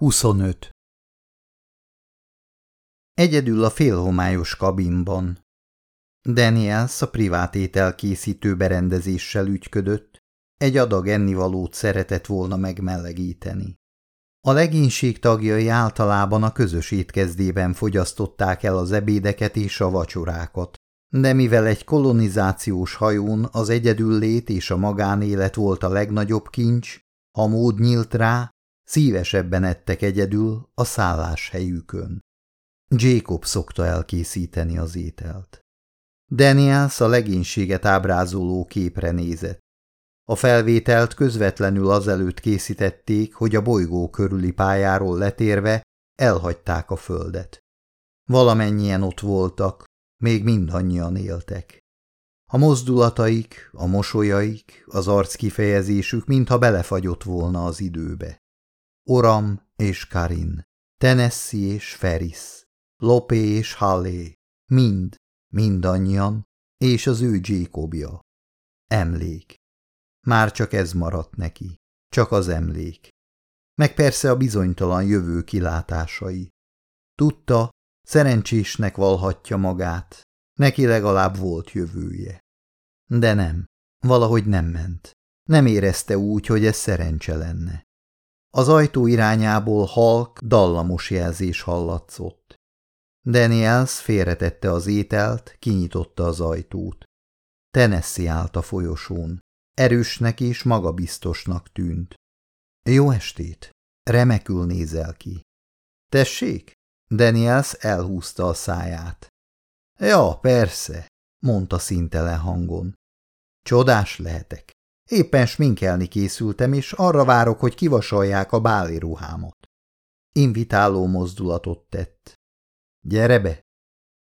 25. Egyedül a félhomályos kabinban. Daniels a privát ételkészítő berendezéssel ügyködött, egy adag ennivalót szeretett volna megmelegíteni. A legénység tagjai általában a közös étkezdében fogyasztották el az ebédeket és a vacsorákat, de mivel egy kolonizációs hajón az egyedüllét és a magánélet volt a legnagyobb kincs, ha mód nyílt rá, Szívesebben ettek egyedül a szálláshelyükön. Jacob szokta elkészíteni az ételt. Daniels a legénységet ábrázoló képre nézett. A felvételt közvetlenül azelőtt készítették, hogy a bolygó körüli pályáról letérve elhagyták a földet. Valamennyien ott voltak, még mindannyian éltek. A mozdulataik, a mosolyaik, az arckifejezésük mintha belefagyott volna az időbe. Oram és Karin, Tennessee és Ferris, Lopé és Hallé, mind, mindannyian, és az ő Jacobja. Emlék. Már csak ez maradt neki, csak az emlék. Meg persze a bizonytalan jövő kilátásai. Tudta, szerencsésnek valhatja magát, neki legalább volt jövője. De nem, valahogy nem ment. Nem érezte úgy, hogy ez szerencse lenne. Az ajtó irányából halk, dallamos jelzés hallatszott. Daniels félretette az ételt, kinyitotta az ajtót. Tennessee állt a folyosón. Erősnek és magabiztosnak tűnt. Jó estét! Remekül nézel ki. Tessék? Daniels elhúzta a száját. Ja, persze, mondta szintelen hangon. Csodás lehetek. Éppen sminkelni készültem, és arra várok, hogy kivasalják a báli ruhámat. Invitáló mozdulatot tett. Gyere be!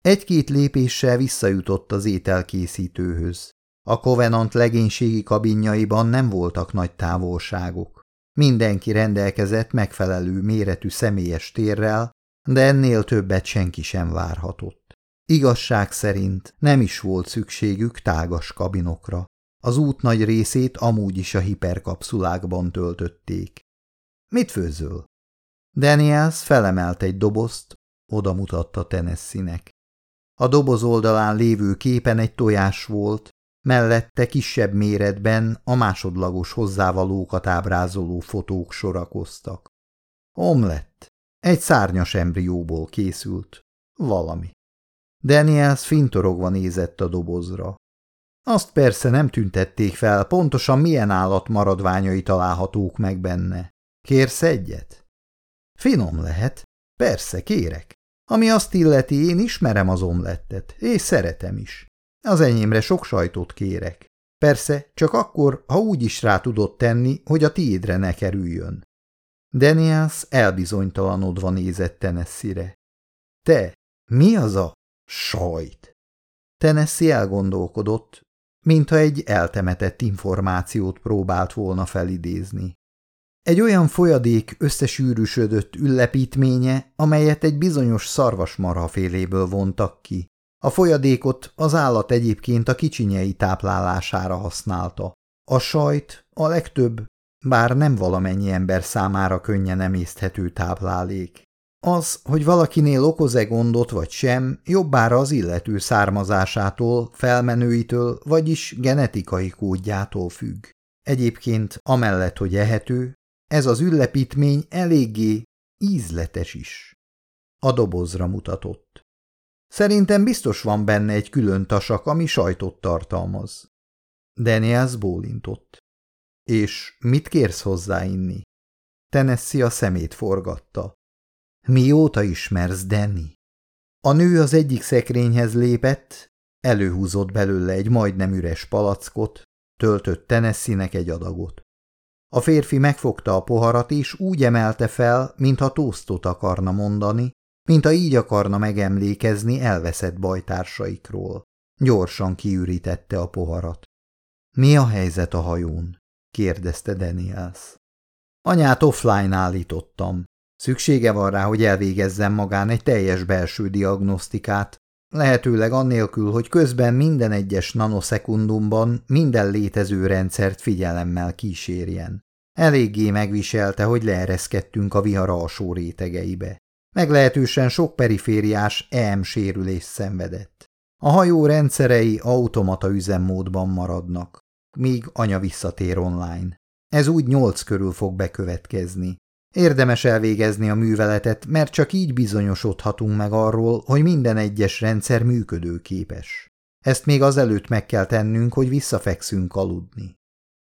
Egy-két lépéssel visszajutott az ételkészítőhöz. A Covenant legénységi kabinjaiban nem voltak nagy távolságok. Mindenki rendelkezett megfelelő méretű személyes térrel, de ennél többet senki sem várhatott. Igazság szerint nem is volt szükségük tágas kabinokra. Az út nagy részét amúgy is a hiperkapszulákban töltötték. Mit főzöl? Daniels felemelt egy dobozt, oda mutatta Tennessee-nek. A doboz oldalán lévő képen egy tojás volt, mellette kisebb méretben a másodlagos hozzávalókat ábrázoló fotók sorakoztak. Omlett. Egy szárnyas embrióból készült. Valami. Daniels fintorogva nézett a dobozra. Azt persze nem tüntették fel, pontosan milyen állat találhatók meg benne. Kérsz egyet? Finom lehet. Persze, kérek. Ami azt illeti, én ismerem az omlettet, és szeretem is. Az enyémre sok sajtot kérek. Persze, csak akkor, ha úgy is rá tudod tenni, hogy a tiédre ne kerüljön. Daniels elbizonytalanodva nézett Tennessee-re. Te, mi az a sajt? Tennessee elgondolkodott, mintha egy eltemetett információt próbált volna felidézni. Egy olyan folyadék összesűrűsödött üllepítménye, amelyet egy bizonyos szarvasmarhaféléből vontak ki. A folyadékot az állat egyébként a kicsinyei táplálására használta. A sajt a legtöbb, bár nem valamennyi ember számára könnyen emészthető táplálék. Az, hogy valakinél okoz-e gondot vagy sem, jobbára az illető származásától, felmenőitől, vagyis genetikai kódjától függ. Egyébként, amellett, hogy ehető, ez az üllepítmény eléggé ízletes is. A dobozra mutatott. Szerintem biztos van benne egy külön tasak, ami sajtot tartalmaz. Daniels bólintott. És mit kérsz hozzá inni? Tennessee a szemét forgatta. Mióta ismersz, Danny? A nő az egyik szekrényhez lépett, előhúzott belőle egy majdnem üres palackot, töltött Tennessee-nek egy adagot. A férfi megfogta a poharat, és úgy emelte fel, mintha tóztot akarna mondani, mintha így akarna megemlékezni elveszett bajtársaikról. Gyorsan kiürítette a poharat. – Mi a helyzet a hajón? – kérdezte Daniels. – Anyát offline állítottam. Szüksége van rá, hogy elvégezzen magán egy teljes belső diagnosztikát, lehetőleg annélkül, hogy közben minden egyes nanoszekundumban minden létező rendszert figyelemmel kísérjen. Eléggé megviselte, hogy leereszkedtünk a vihar alsó rétegeibe. Meglehetősen sok perifériás EM sérülés szenvedett. A hajó rendszerei automata üzemmódban maradnak, míg anya visszatér online. Ez úgy nyolc körül fog bekövetkezni. Érdemes elvégezni a műveletet, mert csak így bizonyosodhatunk meg arról, hogy minden egyes rendszer működőképes. Ezt még azelőtt meg kell tennünk, hogy visszafekszünk aludni.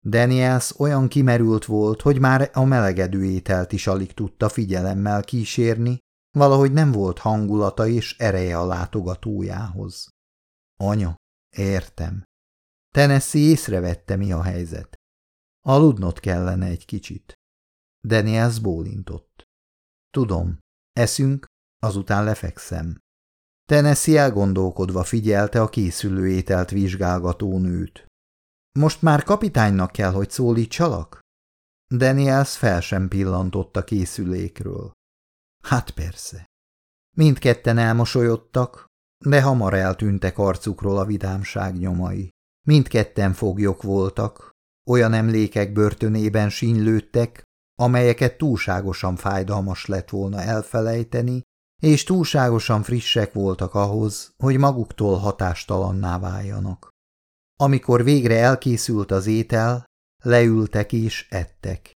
Daniels olyan kimerült volt, hogy már a melegedő ételt is alig tudta figyelemmel kísérni, valahogy nem volt hangulata és ereje a látogatójához. Anya, értem. Tennessee észrevette, mi a helyzet. Aludnot kellene egy kicsit. Daniels bólintott. Tudom, eszünk, azután lefekszem. Tennessee elgondolkodva figyelte a készülő ételt vizsgálgató nőt. Most már kapitánynak kell, hogy szólítsalak? Daniels fel sem pillantott a készülékről. Hát persze. Mindketten elmosolyodtak, de hamar eltűntek arcukról a vidámság nyomai. Mindketten foglyok voltak, olyan emlékek börtönében sínylődtek, amelyeket túlságosan fájdalmas lett volna elfelejteni, és túlságosan frissek voltak ahhoz, hogy maguktól hatástalanná váljanak. Amikor végre elkészült az étel, leültek és ettek.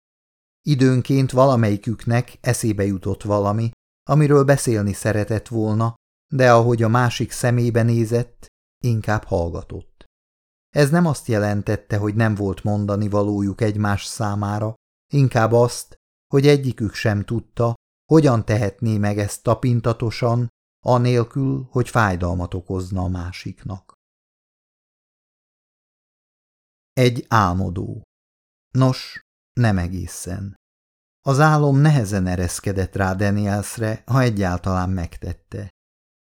Időnként valamelyiküknek eszébe jutott valami, amiről beszélni szeretett volna, de ahogy a másik szemébe nézett, inkább hallgatott. Ez nem azt jelentette, hogy nem volt mondani valójuk egymás számára, inkább azt, hogy egyikük sem tudta, hogyan tehetné meg ezt tapintatosan, anélkül, hogy fájdalmat okozna a másiknak. Egy álmodó. Nos, nem egészen. Az álom nehezen ereszkedett rá Danielsre, ha egyáltalán megtette.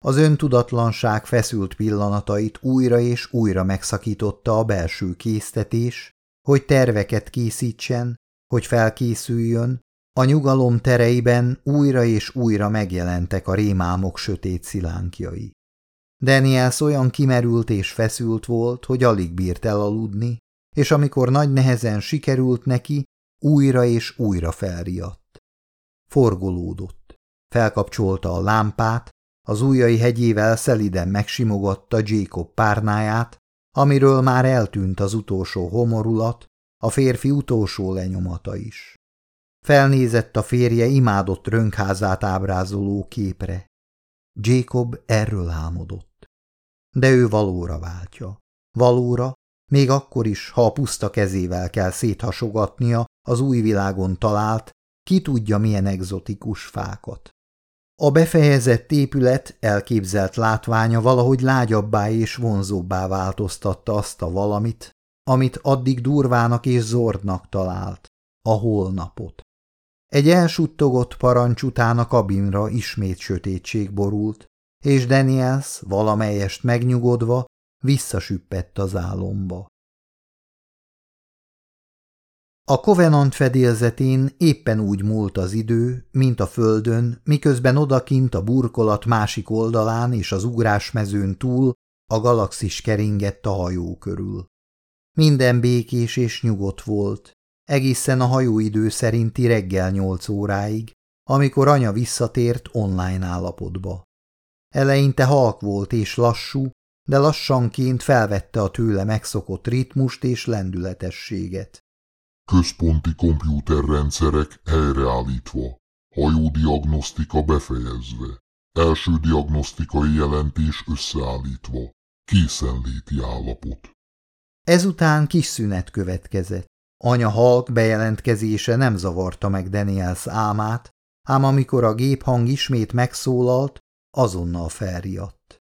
Az öntudatlanság feszült pillanatait újra és újra megszakította a belső késztetés, hogy terveket készítsen, hogy felkészüljön, a nyugalom tereiben újra és újra megjelentek a rémálmok sötét szilánkjai. Daniels olyan kimerült és feszült volt, hogy alig bírt elaludni, és amikor nagy nehezen sikerült neki, újra és újra felriadt. Forgolódott. Felkapcsolta a lámpát, az ujjai hegyével szeliden megsimogatta Jacob párnáját, amiről már eltűnt az utolsó homorulat, a férfi utolsó lenyomata is. Felnézett a férje imádott rönkházát ábrázoló képre. Jacob erről álmodott. De ő valóra váltja. Valóra, még akkor is, ha a puszta kezével kell széthasogatnia az új világon talált, ki tudja milyen egzotikus fákat. A befejezett épület elképzelt látványa valahogy lágyabbá és vonzóbbá változtatta azt a valamit, amit addig durvának és zordnak talált, a holnapot. Egy elsuttogott parancs után a kabinra ismét sötétség borult, és Daniels valamelyest megnyugodva visszasüppett az álomba. A Covenant fedélzetén éppen úgy múlt az idő, mint a földön, miközben odakint a burkolat másik oldalán és az ugrásmezőn túl a galaxis keringett a hajó körül. Minden békés és nyugodt volt, egészen a hajóidő szerinti reggel nyolc óráig, amikor anya visszatért online állapotba. Eleinte halk volt és lassú, de lassanként felvette a tőle megszokott ritmust és lendületességet. Központi kompjúterrendszerek helyreállítva, hajódiagnosztika befejezve, első diagnosztikai jelentés összeállítva, készenléti állapot. Ezután kis szünet következett. Anya halk bejelentkezése nem zavarta meg Daniels álmát, ám amikor a géphang ismét megszólalt, azonnal felriadt.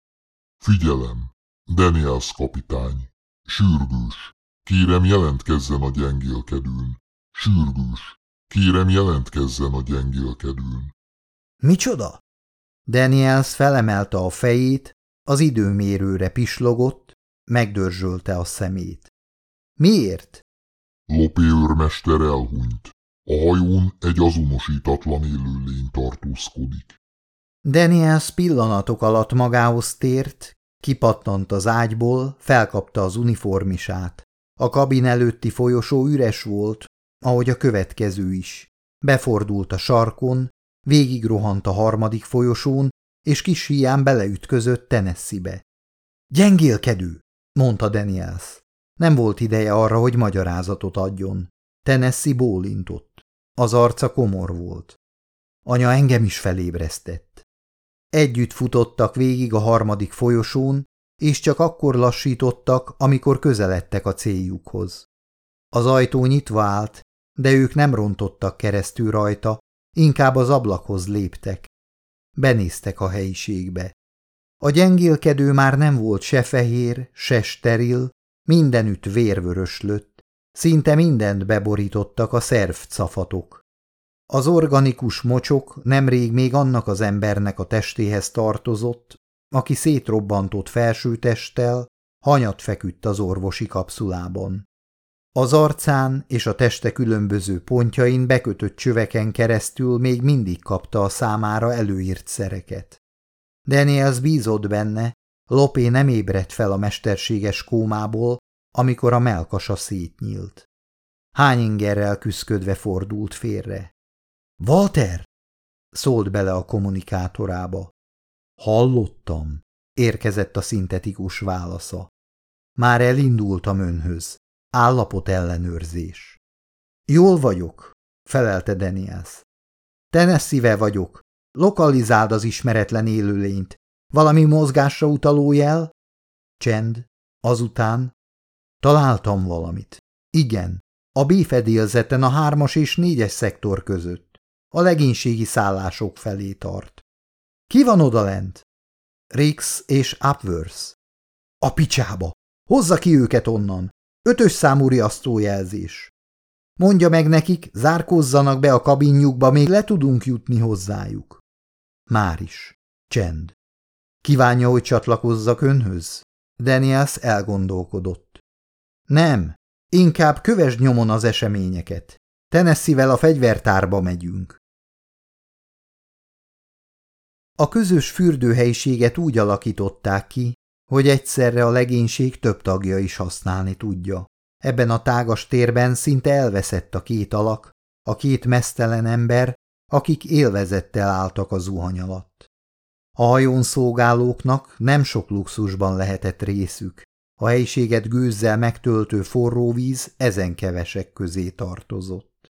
Figyelem! Daniels kapitány! Sürgős! Kérem jelentkezzen a gyengélkedőn! Sürgős! Kérem jelentkezzen a gyengélkedőn! Micsoda? Daniels felemelte a fejét, az időmérőre pislogott, megdörzsölte a szemét. Miért? Lopé őrmester elhunyt. A hajón egy azonosítatlan élőlény tartózkodik. Daniels pillanatok alatt magához tért, kipattant az ágyból, felkapta az uniformisát. A kabin előtti folyosó üres volt, ahogy a következő is. Befordult a sarkon, végigrohant a harmadik folyosón, és kis hián beleütközött Tennessee-be. Gyengélkedő, mondta Daniels. Nem volt ideje arra, hogy magyarázatot adjon. Tennessee bólintott. Az arca komor volt. Anya engem is felébresztett. Együtt futottak végig a harmadik folyosón, és csak akkor lassítottak, amikor közeledtek a céljukhoz. Az ajtó nyitva állt, de ők nem rontottak keresztül rajta, inkább az ablakhoz léptek. Benéztek a helyiségbe. A gyengélkedő már nem volt se fehér, se steril, mindenütt vérvöröslött, szinte mindent beborítottak a szervcafatok. Az organikus mocsok nemrég még annak az embernek a testéhez tartozott, aki szétrobbantott felsőtesttel, hanyat feküdt az orvosi kapszulában. Az arcán és a teste különböző pontjain bekötött csöveken keresztül még mindig kapta a számára előírt szereket. Daniels bízott benne, Lopé nem ébredt fel a mesterséges kómából, amikor a melkasa szétnyílt. Hányingerrel küszködve fordult félre. – Walter! – szólt bele a kommunikátorába. – Hallottam – érkezett a szintetikus válasza. – Már elindultam önhöz. Állapot ellenőrzés. – Jól vagyok – felelte Daniels. – Tennessee-vel vagyok. Lokalizáld az ismeretlen élőlényt. Valami mozgásra utaló jel? Csend. Azután Találtam valamit. Igen, a B-fedélzeten a hármas és négyes szektor között. A legénységi szállások felé tart. Ki van odalent? Rix és Upworth. A picsába! Hozza ki őket onnan! Ötös számú riasztójelzés. Mondja meg nekik, zárkózzanak be a kabinjukba, még le tudunk jutni hozzájuk. Már is. Csend. Kívánja, hogy csatlakozzak önhöz? Daniels elgondolkodott. Nem, inkább kövesd nyomon az eseményeket. Tennessee-vel a fegyvertárba megyünk. A közös fürdőhelyiséget úgy alakították ki, hogy egyszerre a legénység több tagja is használni tudja. Ebben a tágas térben szinte elveszett a két alak, a két mesztelen ember, akik élvezettel álltak a zuhany alatt. A hajón szolgálóknak nem sok luxusban lehetett részük, a helyiséget gőzzel megtöltő forró víz ezen kevesek közé tartozott.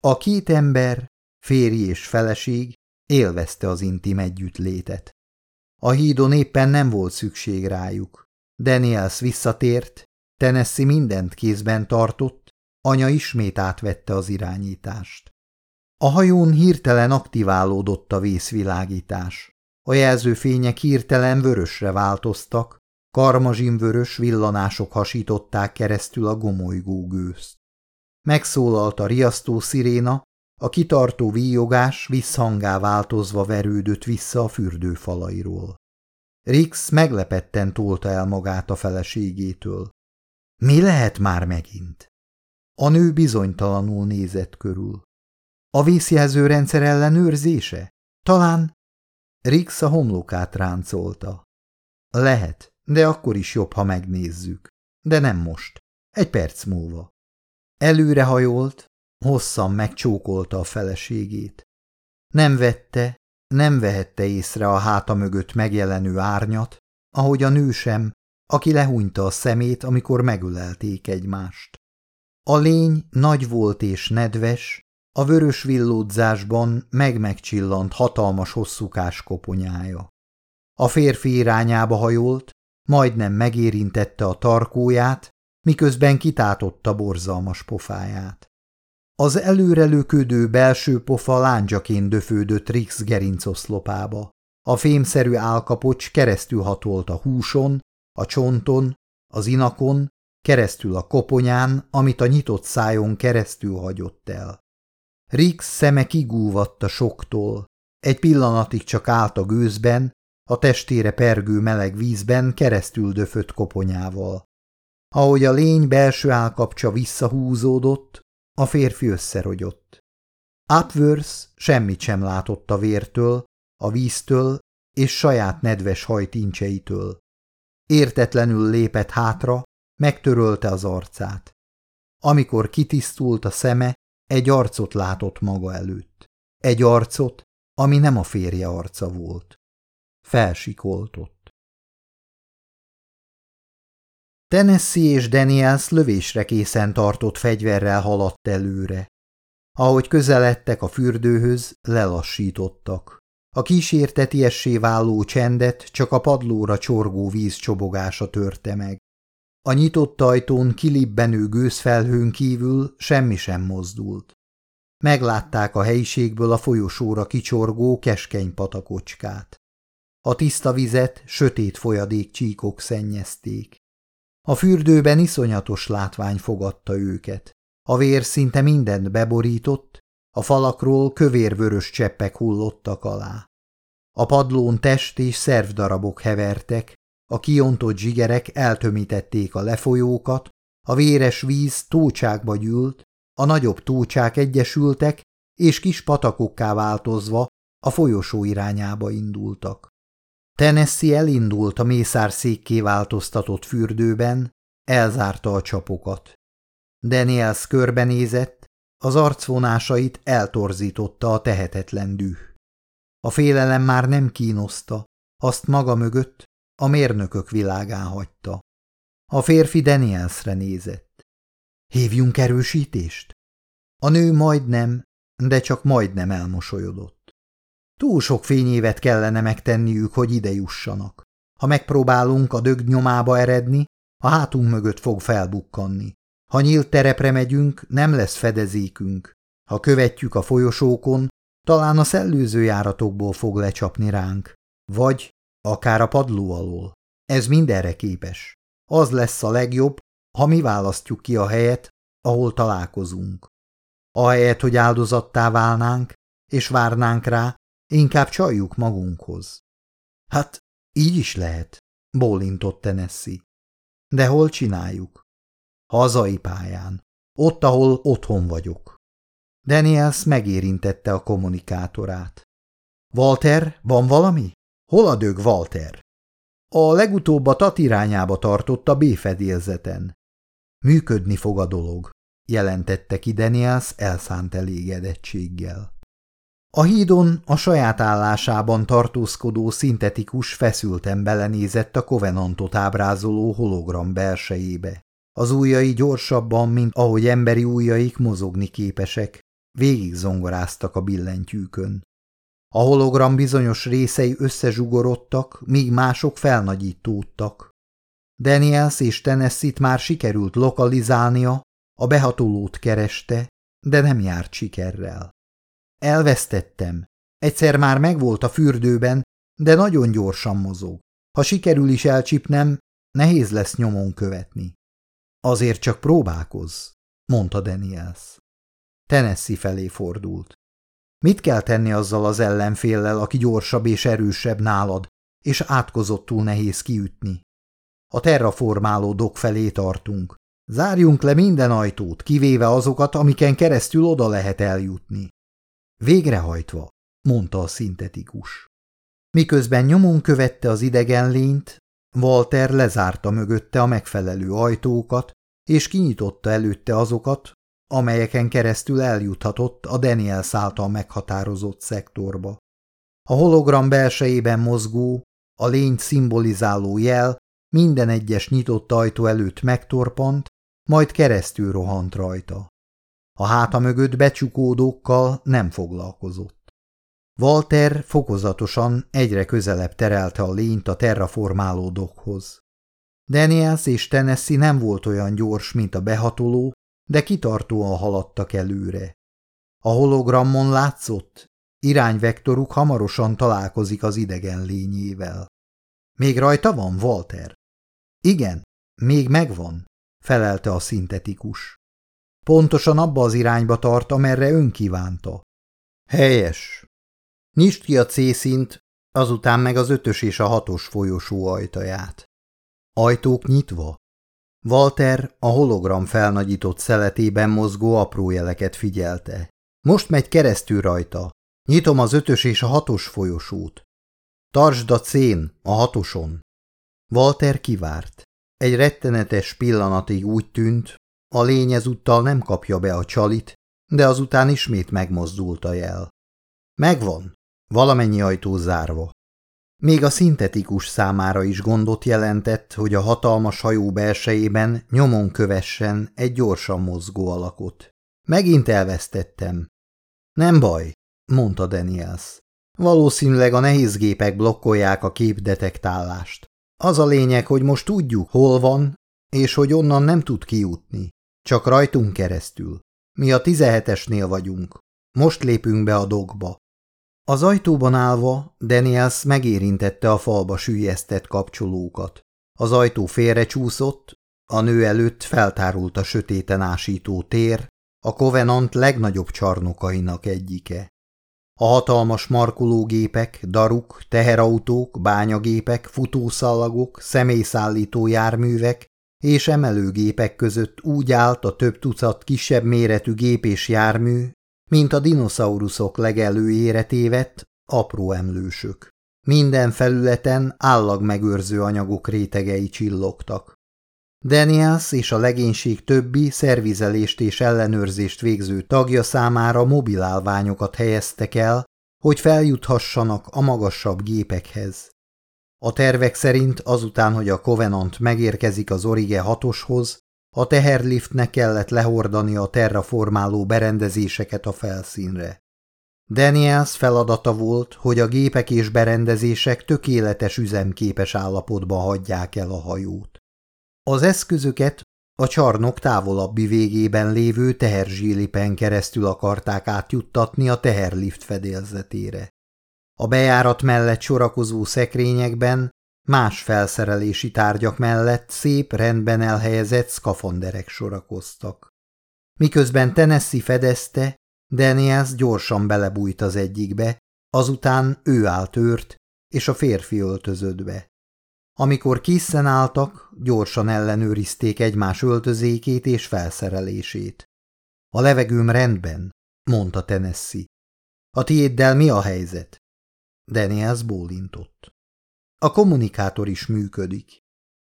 A két ember, férj és feleség élvezte az intim együttlétet. A hídon éppen nem volt szükség rájuk. Daniels visszatért, Tennessee mindent kézben tartott, anya ismét átvette az irányítást. A hajón hirtelen aktiválódott a vészvilágítás. A jelzőfények hirtelen vörösre változtak, Karmazsinvörös villanások hasították keresztül a gomolygó gőzt. Megszólalt a riasztó sziréna, a kitartó víjogás visszhangá változva verődött vissza a fürdő falairól. Rix meglepetten tolta el magát a feleségétől. Mi lehet már megint? A nő bizonytalanul nézett körül. A vészjelzőrendszer ellenőrzése? Talán... Rix a homlokát ráncolta. Lehet, de akkor is jobb, ha megnézzük. De nem most. Egy perc múlva. Előrehajolt, hosszan megcsókolta a feleségét. Nem vette, nem vehette észre a háta mögött megjelenő árnyat, ahogy a nő sem, aki lehúnyta a szemét, amikor megölelték egymást. A lény nagy volt és nedves, a vörös villódzásban meg-megcsillant hatalmas hosszúkás koponyája. A férfi irányába hajolt, majdnem megérintette a tarkóját, miközben kitátotta borzalmas pofáját. Az előrelöködő belső pofa láncsaként döfődött Rix gerincoszlopába. A fémszerű álkapocs keresztül hatolt a húson, a csonton, az inakon, keresztül a koponyán, amit a nyitott szájon keresztül hagyott el. Rix szeme kigúvatt a soktól. Egy pillanatig csak állt a gőzben, a testére pergő meleg vízben keresztül döfött koponyával. Ahogy a lény belső állkapcsa visszahúzódott, a férfi összerogyott. Upworth semmit sem látott a vértől, a víztől és saját nedves hajtincseitől. Értetlenül lépett hátra, megtörölte az arcát. amikor kitisztult a szeme, egy arcot látott maga előtt. Egy arcot, ami nem a férje arca volt. Felsikoltott. Tennessee és Daniels lövésre készen tartott fegyverrel haladt előre. Ahogy közeledtek a fürdőhöz, lelassítottak. A kísértetiessé váló csendet csak a padlóra csorgó víz csobogása törte meg. A nyitott ajtón kilibbenő gőzfelhőn kívül semmi sem mozdult. Meglátták a helyiségből a folyosóra kicsorgó keskeny patakocskát. A tiszta vizet sötét folyadék csíkok szennyezték. A fürdőben iszonyatos látvány fogadta őket. A vér szinte mindent beborított, a falakról kövérvörös cseppek hullottak alá. A padlón test és szervdarabok hevertek, a kiontott zsigerek eltömítették a lefolyókat, a véres víz tócsákba gyűlt, a nagyobb tócsák egyesültek, és kis patakokká változva a folyosó irányába indultak. Tennessee elindult a mészárszékké változtatott fürdőben, elzárta a csapokat. Daniels körbenézett, az arcvonásait eltorzította a tehetetlen düh. A félelem már nem kínoszta, azt maga mögött a mérnökök világán hagyta. A férfi Danielsre nézett. Hívjunk erősítést? A nő majdnem, de csak majdnem elmosolyodott. Túl sok fényévet kellene megtenniük, hogy ide jussanak. Ha megpróbálunk a dög nyomába eredni, a hátunk mögött fog felbukkanni. Ha nyílt terepre megyünk, nem lesz fedezékünk. Ha követjük a folyosókon, talán a szellőző járatokból fog lecsapni ránk. Vagy akár a padló alól. Ez mindenre képes. Az lesz a legjobb, ha mi választjuk ki a helyet, ahol találkozunk. Ahelyett, hogy áldozattá válnánk, és várnánk rá, inkább csaljuk magunkhoz. Hát, így is lehet, bólintott Tennessee. De hol csináljuk? Hazai pályán. Ott, ahol otthon vagyok. Daniels megérintette a kommunikátorát. Walter, van valami? Hol a dög, Walter? A legutóbb a tat irányába tartott a B-fedélzeten. Működni fog a dolog, jelentette ki Daniels elszánt elégedettséggel. A hídon a saját állásában tartózkodó szintetikus feszülten belenézett a kovenantot ábrázoló hologram belsejébe. Az ujjai gyorsabban, mint ahogy emberi ujjaik mozogni képesek, végig zongoráztak a billentyűkön. A hologram bizonyos részei összezsugorodtak, míg mások felnagyítódtak. Daniels és Tennessee-t már sikerült lokalizálnia, a behatolót kereste, de nem járt sikerrel. Elvesztettem. Egyszer már megvolt a fürdőben, de nagyon gyorsan mozog. Ha sikerül is elcsipnem, nehéz lesz nyomon követni. Azért csak próbálkozz, mondta Daniels. Tennessee felé fordult. Mit kell tenni azzal az ellenféllel, aki gyorsabb és erősebb nálad, és átkozottul nehéz kiütni? A terraformáló dok felé tartunk. Zárjunk le minden ajtót, kivéve azokat, amiken keresztül oda lehet eljutni. Végrehajtva, mondta a szintetikus. Miközben nyomon követte az idegen lényt, Walter lezárta mögötte a megfelelő ajtókat, és kinyitotta előtte azokat, amelyeken keresztül eljuthatott a Daniel által meghatározott szektorba. A hologram belsejében mozgó, a lényt szimbolizáló jel minden egyes nyitott ajtó előtt megtorpant, majd keresztül rohant rajta. A háta mögött becsukódókkal nem foglalkozott. Walter fokozatosan egyre közelebb terelte a lényt a terraformáló dokhoz. Daniels és Tennessee nem volt olyan gyors, mint a behatoló, de kitartóan haladtak előre. A hologrammon látszott, irányvektoruk hamarosan találkozik az idegen lényével. Még rajta van, Walter? Igen, még megvan, felelte a szintetikus. Pontosan abba az irányba tart, amerre ön kívánta. Helyes. Nyisd ki a C-szint, azután meg az ötös és a hatos folyosó ajtaját. Ajtók nyitva? Walter a hologram felnagyított szeletében mozgó apró jeleket figyelte. Most megy keresztül rajta. Nyitom az ötös és a hatos folyosót. Tartsd a cén a hatoson. Walter kivárt. Egy rettenetes pillanatig úgy tűnt, A lény ezúttal nem kapja be a csalit, de azután ismét megmozdult a jel. Megvan, valamennyi ajtó zárva. Még a szintetikus számára is gondot jelentett, hogy a hatalmas hajó belsejében nyomon kövessen egy gyorsan mozgó alakot. Megint elvesztettem. Nem baj, mondta Daniels. Valószínűleg a nehéz gépek blokkolják a képdetektálást. Az a lényeg, hogy most tudjuk, hol van, és hogy onnan nem tud kijutni. Csak rajtunk keresztül. Mi a tizehetesnél vagyunk. Most lépünk be a dogba. Az ajtóban állva Daniels megérintette a falba sűjesztett kapcsolókat. Az ajtó félrecsúszott, a nő előtt feltárult a sötéten ásító tér, a Covenant legnagyobb csarnokainak egyike. A hatalmas markológépek, daruk, teherautók, bányagépek, futószalagok, személyszállító járművek és emelőgépek között úgy állt a több tucat kisebb méretű gép és jármű, mint a dinoszauruszok legelőjére tévedt apró emlősök. Minden felületen állag megőrző anyagok rétegei csillogtak. Daniels és a legénység többi szervizelést és ellenőrzést végző tagja számára mobilálványokat helyeztek el, hogy feljuthassanak a magasabb gépekhez. A tervek szerint azután, hogy a Covenant megérkezik az Orige hatoshoz, a teherliftnek kellett lehordani a terraformáló berendezéseket a felszínre. Daniels feladata volt, hogy a gépek és berendezések tökéletes üzemképes állapotba hagyják el a hajót. Az eszközöket a csarnok távolabbi végében lévő teherzsílipen keresztül akarták átjuttatni a teherlift fedélzetére. A bejárat mellett sorakozó szekrényekben más felszerelési tárgyak mellett szép rendben elhelyezett szkafanderek sorakoztak. Miközben Tennessee fedezte, Daniels gyorsan belebújt az egyikbe, azután ő állt őrt, és a férfi öltözött. Amikor készen álltak, gyorsan ellenőrizték egymás öltözékét és felszerelését. A levegőm rendben, mondta Tennessee. A tiéddel mi a helyzet? Daniels bólintott. A kommunikátor is működik.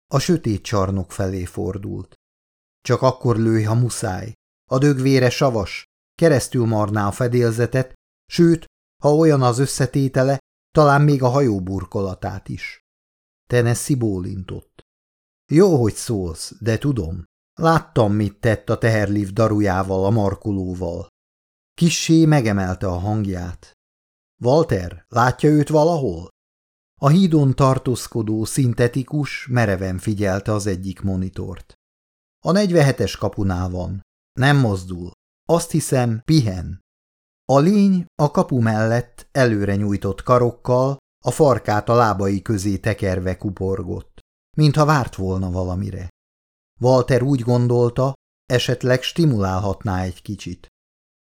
A sötét csarnok felé fordult. Csak akkor lőj, ha muszáj. A dögvére savas, keresztül marná a fedélzetet, sőt, ha olyan az összetétele, talán még a hajó burkolatát is. Tennessee bólintott. Jó, hogy szólsz, de tudom. Láttam, mit tett a teherlift darujával, a markolóval. Kissé megemelte a hangját. Walter, látja őt valahol? A hídon tartózkodó szintetikus mereven figyelte az egyik monitort. A 47-es kapunál van. Nem mozdul. Azt hiszem, pihen. A lény a kapu mellett előre nyújtott karokkal a farkát a lábai közé tekerve kuporgott, mintha várt volna valamire. Walter úgy gondolta, esetleg stimulálhatná egy kicsit.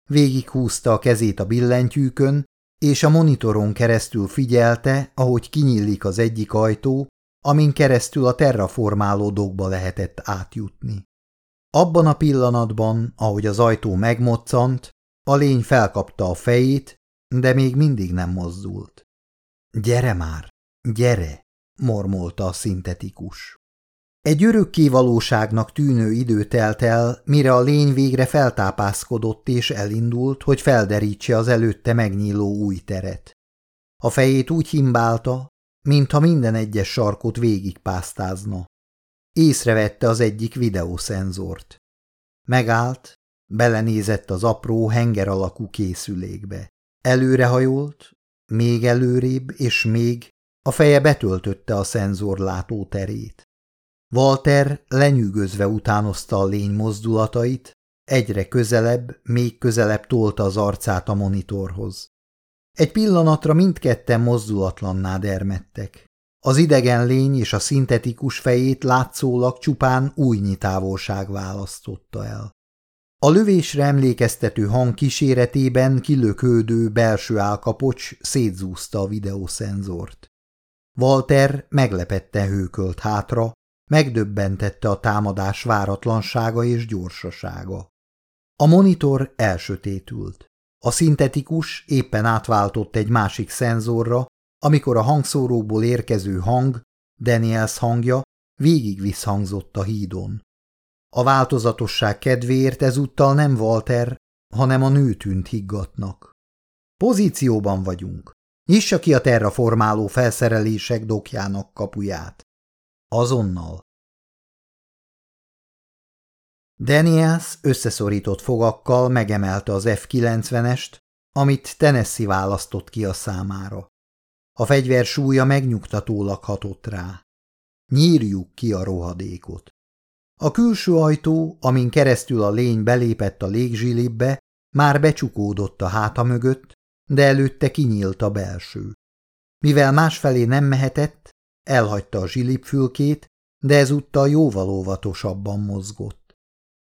Végighúzta a kezét a billentyűkön, és a monitoron keresztül figyelte, ahogy kinyílik az egyik ajtó, amin keresztül a terraformáló dokba lehetett átjutni. Abban a pillanatban, ahogy az ajtó megmoccant, a lény felkapta a fejét, de még mindig nem mozdult. – Gyere már, gyere! – mormolta a szintetikus. Egy örökké valóságnak tűnő idő telt el, mire a lény végre feltápászkodott és elindult, hogy felderítse az előtte megnyíló új teret. A fejét úgy himbálta, mintha minden egyes sarkot végigpásztázna. Észrevette az egyik videószenzort. Megállt, belenézett az apró henger alakú készülékbe. Előrehajolt, még előrébb és még, a feje betöltötte a szenzor látóterét. Walter lenyűgözve utánozta a lény mozdulatait, egyre közelebb, még közelebb tolta az arcát a monitorhoz. Egy pillanatra mindketten mozdulatlanná dermedtek. Az idegen lény és a szintetikus fejét látszólag csupán újnyi távolság választotta el. A lövésre emlékeztető hang kíséretében kilökődő belső állkapocs szétzúzta a videószenzort. Walter meglepette hőkölt hátra, Megdöbbentette a támadás váratlansága és gyorsasága. A monitor elsötétült. A szintetikus éppen átváltott egy másik szenzorra, amikor a hangszóróból érkező hang, Daniels hangja, végig visszhangzott a hídon. A változatosság kedvéért ezúttal nem Walter, hanem a nő tűnt higgatnak. Pozícióban vagyunk. Nyissa ki a terraformáló felszerelések dokjának kapuját. Azonnal. Daniels összeszorított fogakkal megemelte az F-90-est, amit Tennessee választott ki a számára. A fegyver súlya megnyugtatólag hatott rá. Nyírjuk ki a rohadékot. A külső ajtó, amin keresztül a lény belépett a légzsilibbe, már becsukódott a háta mögött, de előtte kinyílt a belső. Mivel másfelé nem mehetett, elhagyta a zsilipfülkét, de ezúttal jóval óvatosabban mozgott.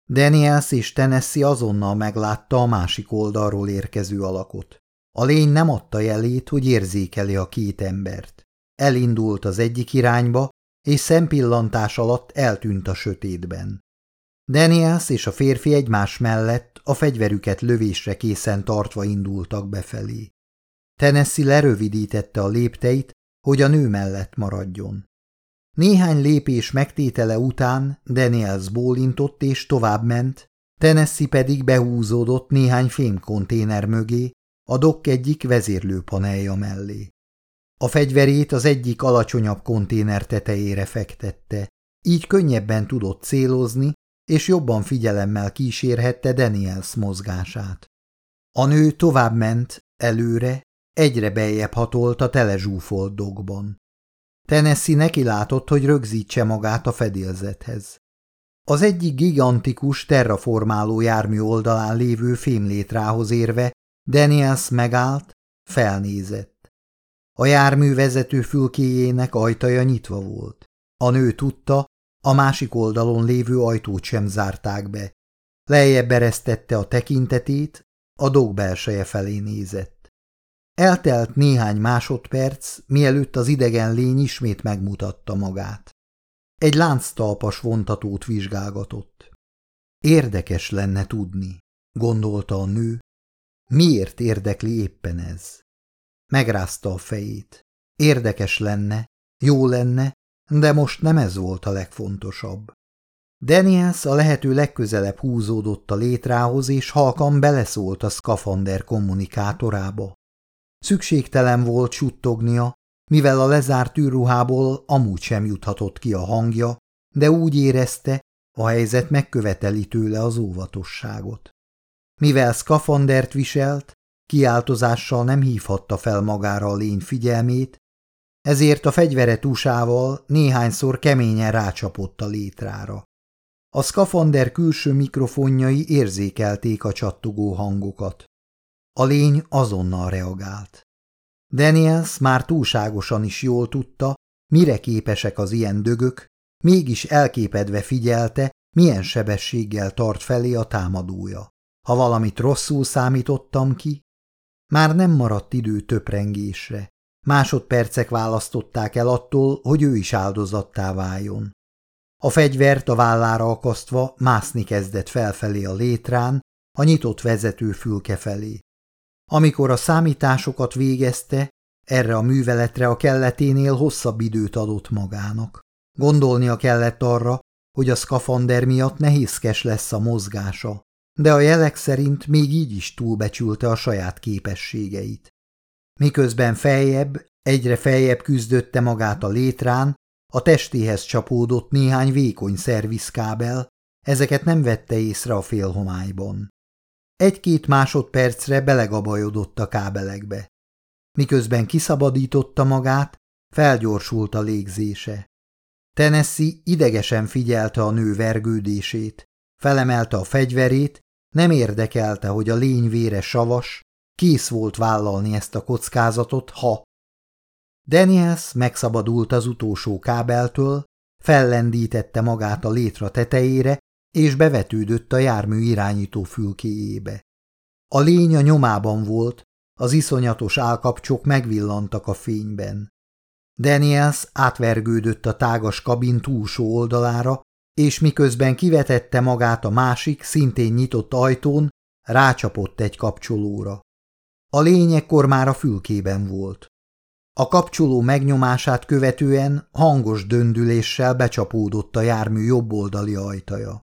Daniels és Tennessee azonnal meglátta a másik oldalról érkező alakot. A lény nem adta jelét, hogy érzékeli a két embert. Elindult az egyik irányba, és szempillantás alatt eltűnt a sötétben. Daniels és a férfi egymás mellett a fegyverüket lövésre készen tartva indultak befelé. Tennessee lerövidítette a lépteit, hogy a nő mellett maradjon. Néhány lépés megtétele után Daniels bólintott és továbbment, Tennessee pedig behúzódott néhány fémkonténer mögé, a dokk egyik vezérlőpanelja mellé. A fegyverét az egyik alacsonyabb konténer tetejére fektette, így könnyebben tudott célozni, és jobban figyelemmel kísérhette Daniels mozgását. A nő tovább ment, előre, egyre beljebb hatolt a telezsúfolt dogban. Tennessee neki látott, hogy rögzítse magát a fedélzethez. Az egyik gigantikus terraformáló jármű oldalán lévő fémlétrához érve Daniels megállt, felnézett. A jármű vezető fülkéjének ajtaja nyitva volt. A nő tudta, a másik oldalon lévő ajtót sem zárták be. Lejjebb eresztette a tekintetét, a dog belseje felé nézett. Eltelt néhány másodperc, mielőtt az idegen lény ismét megmutatta magát. Egy lánctalpas vontatót vizsgálgatott. Érdekes lenne tudni, gondolta a nő. Miért érdekli éppen ez? Megrázta a fejét. Érdekes lenne, jó lenne, de most nem ez volt a legfontosabb. Daniels a lehető legközelebb húzódott a létrához, és halkan beleszólt a szkafander kommunikátorába. Szükségtelen volt suttognia, mivel a lezárt űrruhából amúgy sem juthatott ki a hangja, de úgy érezte, a helyzet megköveteli tőle az óvatosságot. Mivel szkafandert viselt, kiáltozással nem hívhatta fel magára a lény figyelmét, ezért a fegyvere túsával néhányszor keményen rácsapott a létrára. A szkafander külső mikrofonjai érzékelték a csattogó hangokat. A lény azonnal reagált. Daniels már túlságosan is jól tudta, mire képesek az ilyen dögök, mégis elképedve figyelte, milyen sebességgel tart felé a támadója. Ha valamit rosszul számítottam ki, már nem maradt idő töprengésre. Másodpercek választották el attól, hogy ő is áldozattá váljon. A fegyvert a vállára akasztva mászni kezdett felfelé a létrán, a nyitott vezető fülke felé. Amikor a számításokat végezte, erre a műveletre a kelleténél hosszabb időt adott magának. Gondolnia kellett arra, hogy a szkafander miatt nehézkes lesz a mozgása, de a jelek szerint még így is túlbecsülte a saját képességeit. Miközben feljebb, egyre feljebb küzdötte magát a létrán, a testéhez csapódott néhány vékony szervizkábel, ezeket nem vette észre a félhomályban. Egy-két másodpercre belegabajodott a kábelekbe. Miközben kiszabadította magát, felgyorsult a légzése. Tennessee idegesen figyelte a nő vergődését, felemelte a fegyverét, nem érdekelte, hogy a lény vére savas, kész volt vállalni ezt a kockázatot, ha... Daniels megszabadult az utolsó kábeltől, fellendítette magát a létra tetejére, és bevetődött a jármű irányító fülkéjébe. A lény a nyomában volt, az iszonyatos állkapcsok megvillantak a fényben. Daniels átvergődött a tágas kabin túlsó oldalára, és miközben kivetette magát a másik, szintén nyitott ajtón, rácsapott egy kapcsolóra. A lény ekkor már a fülkében volt. A kapcsoló megnyomását követően hangos döndüléssel becsapódott a jármű jobboldali ajtaja.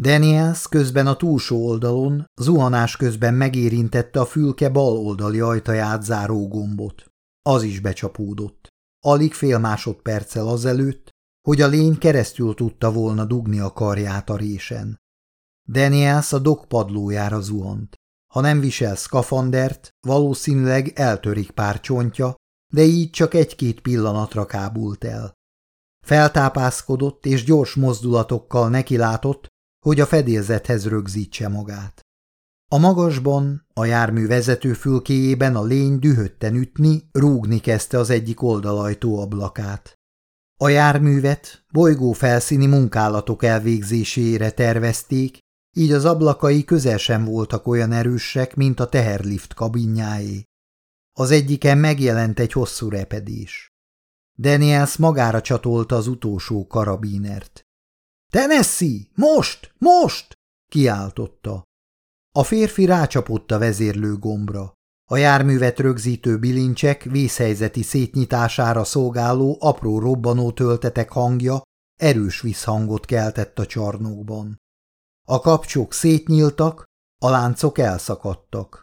Daniels közben a túlsó oldalon, zuhanás közben megérintette a fülke bal oldali ajtaját záró gombot. Az is becsapódott. Alig fél másodperccel azelőtt, hogy a lény keresztül tudta volna dugni a karját a résen. Daniels a dok padlójára zuhant. Ha nem visel szkafandert, valószínűleg eltörik pár csontja, de így csak egy-két pillanatra kábult el. Feltápászkodott és gyors mozdulatokkal nekilátott, hogy a fedélzethez rögzítse magát. A magasban, a jármű vezető fülkéjében a lény dühötten ütni, rúgni kezdte az egyik oldalajtó ablakát. A járművet bolygó felszíni munkálatok elvégzésére tervezték, így az ablakai közel sem voltak olyan erősek, mint a teherlift kabinjáé. Az egyiken megjelent egy hosszú repedés. Daniels magára csatolta az utolsó karabínert. – Tennessee! Most! Most! – kiáltotta. A férfi rácsapott a vezérlő gombra. A járművet rögzítő bilincsek vészhelyzeti szétnyitására szolgáló apró robbanó töltetek hangja erős visszhangot keltett a csarnokban. A kapcsok szétnyíltak, a láncok elszakadtak.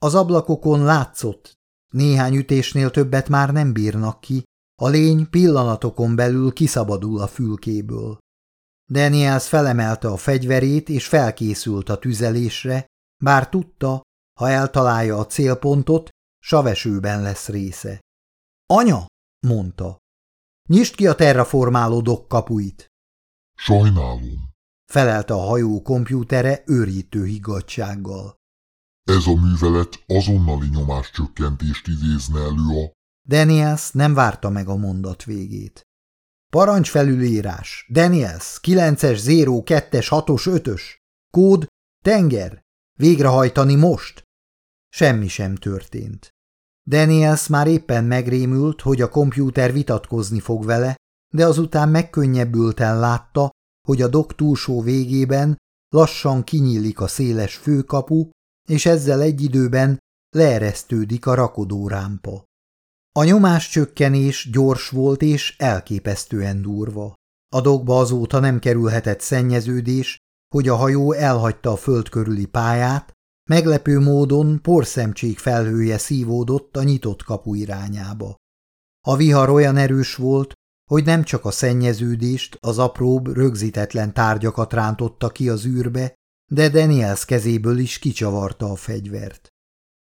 Az ablakokon látszott, néhány ütésnél többet már nem bírnak ki, a lény pillanatokon belül kiszabadul a fülkéből. Daniels felemelte a fegyverét és felkészült a tüzelésre, bár tudta, ha eltalálja a célpontot, savesőben lesz része. Anya, mondta, nyisd ki a terraformáló kapuit. Sajnálom, felelte a hajó kompjútere őrítő higgadsággal. Ez a művelet azonnali nyomáscsökkentést idézne elő a... Daniels nem várta meg a mondat végét. Parancs felülírás. Daniels, 9-es, 0, 2-es, 6-os, 5-ös. Kód, tenger. Végrehajtani most. Semmi sem történt. Daniels már éppen megrémült, hogy a kompjúter vitatkozni fog vele, de azután megkönnyebbülten látta, hogy a dok túlsó végében lassan kinyílik a széles főkapu, és ezzel egy időben leeresztődik a rakodórámpa. A nyomáscsökkenés gyors volt és elképesztően durva. A dokba azóta nem kerülhetett szennyeződés, hogy a hajó elhagyta a föld körüli pályát, meglepő módon porszemcsék felhője szívódott a nyitott kapu irányába. A vihar olyan erős volt, hogy nem csak a szennyeződést, az apróbb, rögzítetlen tárgyakat rántotta ki az űrbe, de Daniels kezéből is kicsavarta a fegyvert.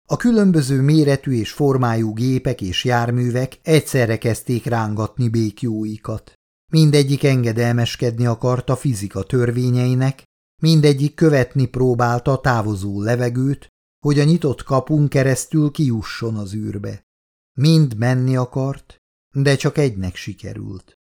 A különböző méretű és formájú gépek és járművek egyszerre kezdték rángatni békjóikat. Mindegyik engedelmeskedni akart a fizika törvényeinek, mindegyik követni próbálta a távozó levegőt, hogy a nyitott kapun keresztül kijusson az űrbe. Mind menni akart, de csak egynek sikerült.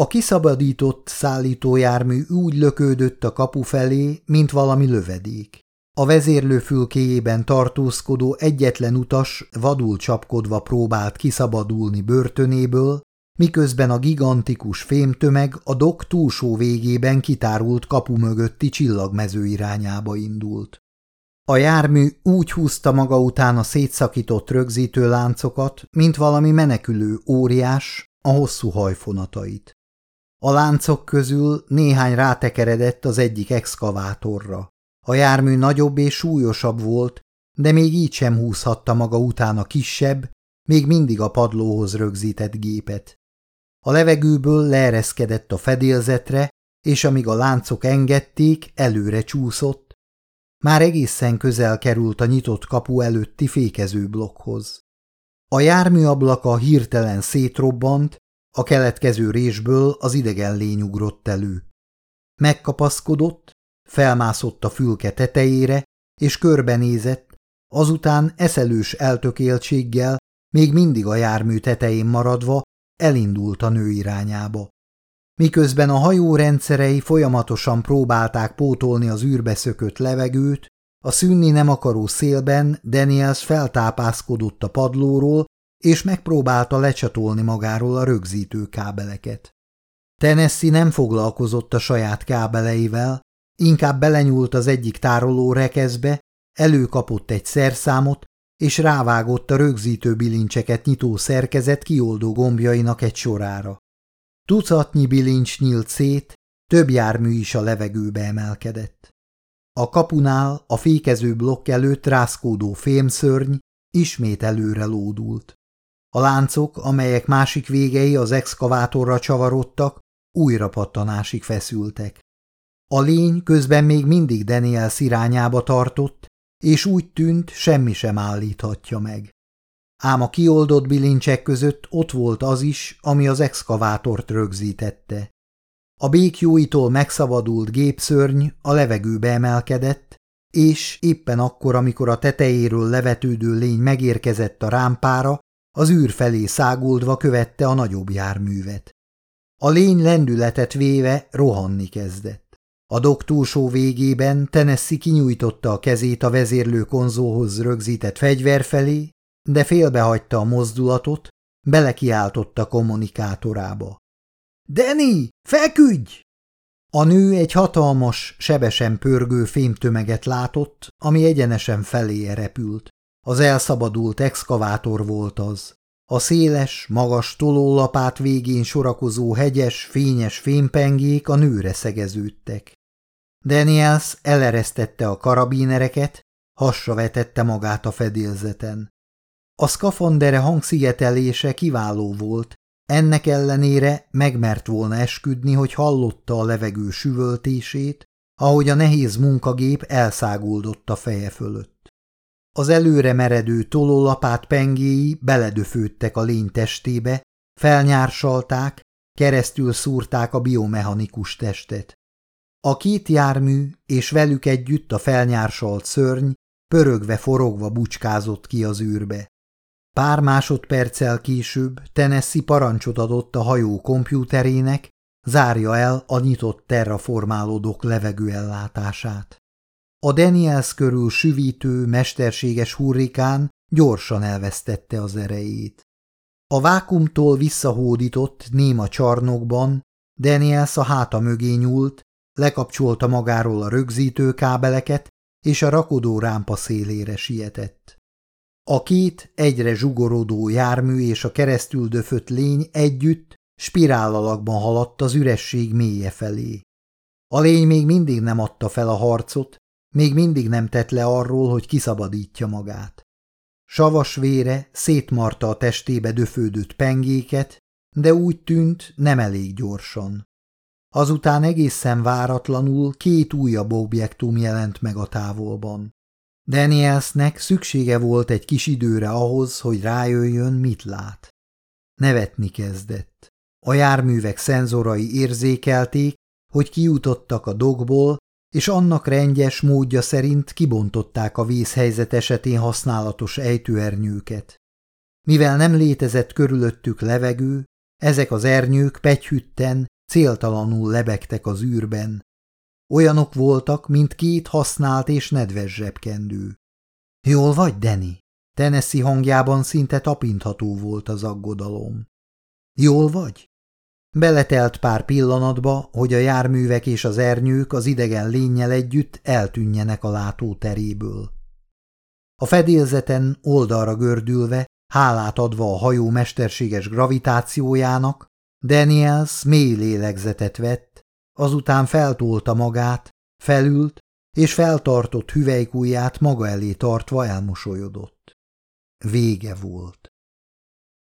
A kiszabadított szállítójármű úgy lökődött a kapu felé, mint valami lövedék. A vezérlő fülkéjében tartózkodó egyetlen utas vadul csapkodva próbált kiszabadulni börtönéből, miközben a gigantikus fémtömeg a dok túlsó végében kitárult kapu mögötti csillagmező irányába indult. A jármű úgy húzta maga után a szétszakított rögzítő láncokat, mint valami menekülő óriás a hosszú hajfonatait. A láncok közül néhány rátekeredett az egyik exkavátorra. A jármű nagyobb és súlyosabb volt, de még így sem húzhatta maga után a kisebb, még mindig a padlóhoz rögzített gépet. A levegőből leereszkedett a fedélzetre, és amíg a láncok engedték, előre csúszott. Már egészen közel került a nyitott kapu előtti fékező blokkhoz. A jármű ablaka hirtelen szétrobbant, a keletkező résből az idegen lény ugrott elő. Megkapaszkodott, felmászott a fülke tetejére, és körbenézett, azután eszelős eltökéltséggel, még mindig a jármű tetején maradva, elindult a nő irányába. Miközben a hajó rendszerei folyamatosan próbálták pótolni az űrbe szökött levegőt, a szűnni nem akaró szélben Daniels feltápászkodott a padlóról, és megpróbálta lecsatolni magáról a rögzítő kábeleket. Tennessee nem foglalkozott a saját kábeleivel, inkább belenyúlt az egyik tároló rekeszbe, előkapott egy szerszámot, és rávágott a rögzítő bilincseket nyitó szerkezet kioldó gombjainak egy sorára. Tucatnyi bilincs nyílt szét, több jármű is a levegőbe emelkedett. A kapunál, a fékező blokk előtt rászkódó fémszörny ismét előre lódult. A láncok, amelyek másik végei az exkavátorra csavarodtak, újra pattanásig feszültek. A lény közben még mindig Daniel irányába tartott, és úgy tűnt, semmi sem állíthatja meg. Ám a kioldott bilincsek között ott volt az is, ami az exkavátort rögzítette. A békjóitól megszabadult gépszörny a levegőbe emelkedett, és éppen akkor, amikor a tetejéről levetődő lény megérkezett a rámpára, az űr felé száguldva követte a nagyobb járművet. A lény lendületet véve rohanni kezdett. A doktúrsó végében Tennessee kinyújtotta a kezét a vezérlő konzóhoz rögzített fegyver felé, de félbehagyta a mozdulatot, belekiáltotta kommunikátorába. – Danny, feküdj! A nő egy hatalmas, sebesen pörgő fémtömeget látott, ami egyenesen felé repült. Az elszabadult exkavátor volt az. A széles, magas tolólapát végén sorakozó hegyes, fényes fémpengék a nőre szegeződtek. Daniels eleresztette a karabínereket, hasra vetette magát a fedélzeten. A szkafandere hangszigetelése kiváló volt, ennek ellenére megmert volna esküdni, hogy hallotta a levegő süvöltését, ahogy a nehéz munkagép elszáguldott a feje fölött. Az előre meredő tolólapát pengéi beledöfődtek a lény testébe, felnyársalták, keresztül szúrták a biomechanikus testet. A két jármű és velük együtt a felnyársalt szörny pörögve forogva bucskázott ki az űrbe. Pár másodperccel később Tennessee parancsot adott a hajó kompjúterének, zárja el a nyitott terraformálódók levegőellátását. A Daniels körül süvítő, mesterséges hurrikán gyorsan elvesztette az erejét. A vákumtól visszahódított néma csarnokban Daniels a háta mögé nyúlt, lekapcsolta magáról a rögzítő kábeleket, és a rakodó rámpa szélére sietett. A két egyre zsugorodó jármű és a keresztül döfött lény együtt spirál alakban haladt az üresség mélye felé. A lény még mindig nem adta fel a harcot, még mindig nem tett le arról, hogy kiszabadítja magát. Savas vére szétmarta a testébe döfődött pengéket, de úgy tűnt nem elég gyorsan. Azután egészen váratlanul két újabb objektum jelent meg a távolban. Danielsnek szüksége volt egy kis időre ahhoz, hogy rájöjjön, mit lát. Nevetni kezdett. A járművek szenzorai érzékelték, hogy kijutottak a dogból, és annak rendjes módja szerint kibontották a vízhelyzet esetén használatos ejtőernyőket. Mivel nem létezett körülöttük levegő, ezek az ernyők pegyhütten, céltalanul lebegtek az űrben, Olyanok voltak, mint két használt és nedves zsebkendő. Jól vagy, Deni? Tennessee hangjában szinte tapintható volt az aggodalom. Jól vagy? Beletelt pár pillanatba, hogy a járművek és az ernyők az idegen lényel együtt eltűnjenek a látóteréből. A fedélzeten oldalra gördülve, hálát adva a hajó mesterséges gravitációjának, Daniels mély lélegzetet vett, azután feltolta magát, felült, és feltartott hüvelykújját maga elé tartva elmosolyodott. Vége volt.